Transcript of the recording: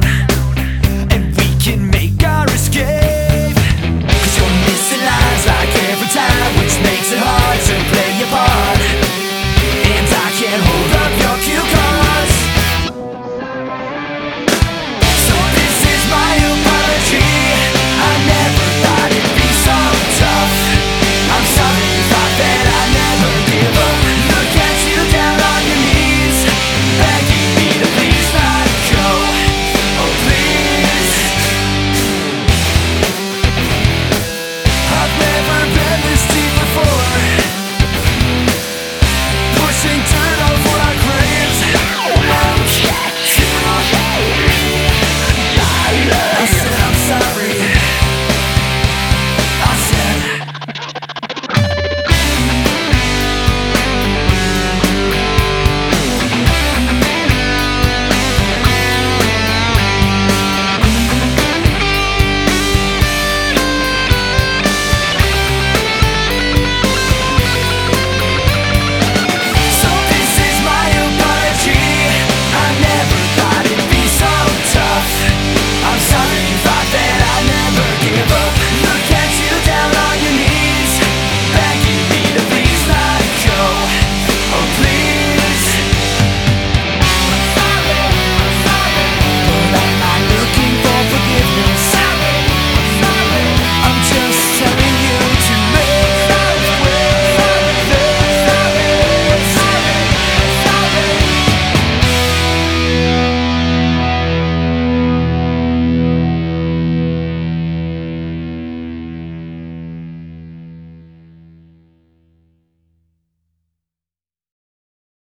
down.